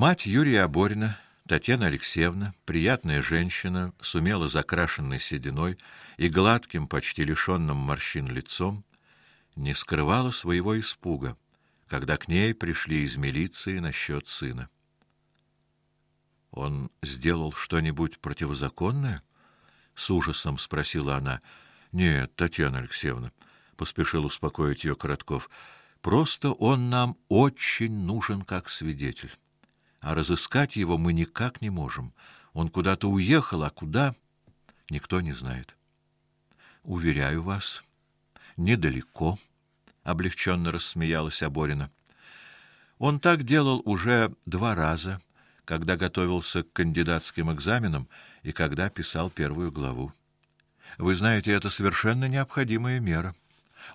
Мать Юрия Оборина, Татьяна Алексеевна, приятная женщина, с умело закрашенной сединой и гладким, почти лишенным морщин лицом, не скрывала своего испуга, когда к ней пришли из милиции насчет сына. Он сделал что-нибудь противозаконное? с ужасом спросила она. Нет, Татьяна Алексеевна, поспешил успокоить ее Коротков. Просто он нам очень нужен как свидетель. А разыскать его мы никак не можем. Он куда-то уехал, а куда никто не знает. Уверяю вас, недалеко, облегченно рассмеялась Аборина. Он так делал уже два раза, когда готовился к кандидатским экзаменам и когда писал первую главу. Вы знаете, это совершенно необходимая мера.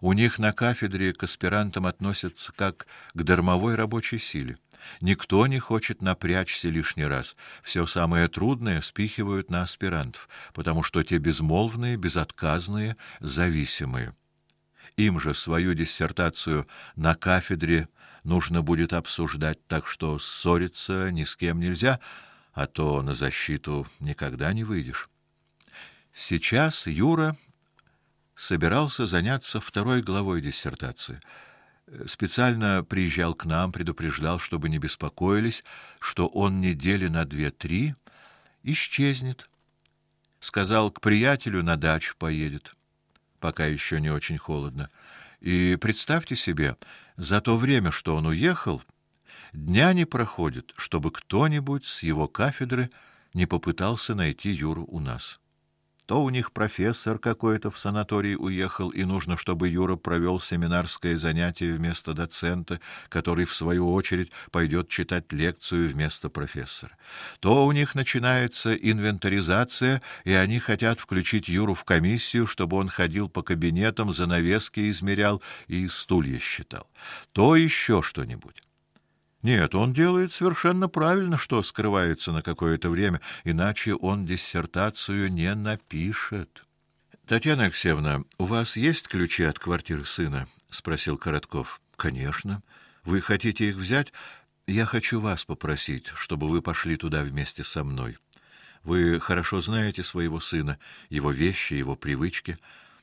У них на кафедре к аспирантам относятся как к дармовой рабочей силе. Никто не хочет напрячься лишний раз. Все самое трудное спихивают на аспирантов, потому что те безмолвные, безотказные, зависимые. Им же свою диссертацию на кафедре нужно будет обсуждать, так что ссориться ни с кем нельзя, а то на защиту никогда не выйдешь. Сейчас Юра собирался заняться второй главой диссертации. Специально приезжал к нам, предупреждал, чтобы не беспокоились, что он недели на две-три исчезнет. Сказал, к приятелю на дачу поедет, пока еще не очень холодно. И представьте себе, за то время, что он уехал, дня не проходит, чтобы кто-нибудь с его кафедры не попытался найти Юру у нас. То у них профессор какой-то в санаторий уехал, и нужно, чтобы Юра провел семинарское занятие вместо доцента, который в свою очередь пойдет читать лекцию вместо профессора. То у них начинается инвентаризация, и они хотят включить Юру в комиссию, чтобы он ходил по кабинетам, занавески измерял и стулья считал. То еще что-нибудь. Нет, он делает совершенно правильно, что скрывается на какое-то время, иначе он диссертацию не напишет. Татьяна Алексеевна, у вас есть ключи от квартиры сына? спросил Коротков. Конечно. Вы хотите их взять? Я хочу вас попросить, чтобы вы пошли туда вместе со мной. Вы хорошо знаете своего сына, его вещи, его привычки.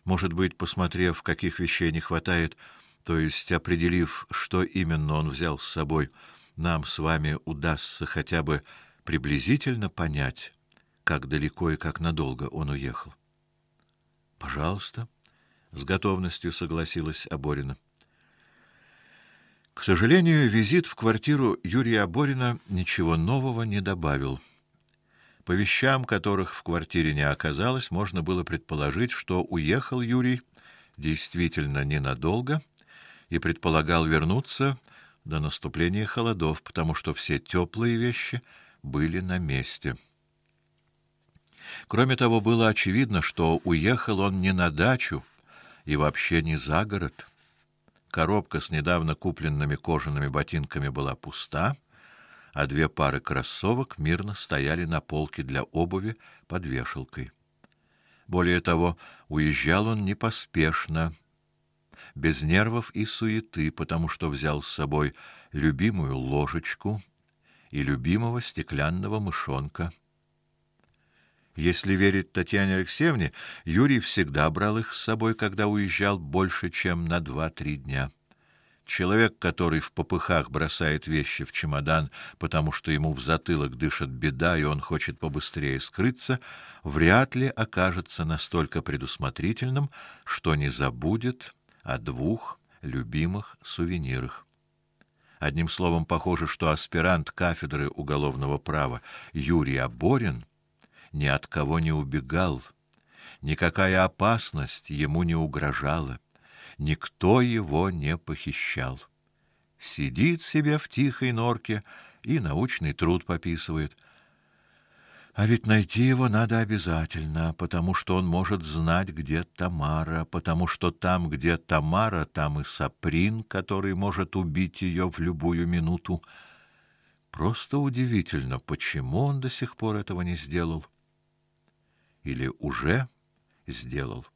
Может быть, посмотрев, каких вещей не хватает, то есть определив, что именно он взял с собой, нам с вами удастся хотя бы приблизительно понять, как далеко и как надолго он уехал. Пожалуйста, с готовностью согласилась Аборина. К сожалению, визит в квартиру Юрия Аборина ничего нового не добавил. По вещам, которых в квартире не оказалось, можно было предположить, что уехал Юрий действительно ненадолго и предполагал вернуться до наступления холодов, потому что все теплые вещи были на месте. Кроме того, было очевидно, что уехал он не на дачу и вообще не за город. Коробка с недавно купленными кожаными ботинками была пуста, а две пары кроссовок мирно стояли на полке для обуви под вешалкой. Более того, уезжал он не поспешно, без нервов и суеты, потому что взял с собой любимую ложечку и любимого стеклянного мышонка. Если верить Татьяне Алексеевне, Юрий всегда брал их с собой, когда уезжал больше, чем на два-три дня. Человек, который в попыхах бросает вещи в чемодан, потому что ему в затылок дышит беда, и он хочет побыстрее скрыться, вряд ли окажется настолько предусмотрительным, что не забудет о двух любимых сувенирах. Одним словом, похоже, что аспирант кафедры уголовного права Юрий Аборин ни от кого не убегал, никакая опасность ему не угрожала, никто его не похищал. Сидит себе в тихой норке и научный труд пописывает — а ведь найти его надо обязательно, потому что он может знать, где Тамара, потому что там, где Тамара, там и Саприн, который может убить ее в любую минуту. Просто удивительно, почему он до сих пор этого не сделал. Или уже сделал.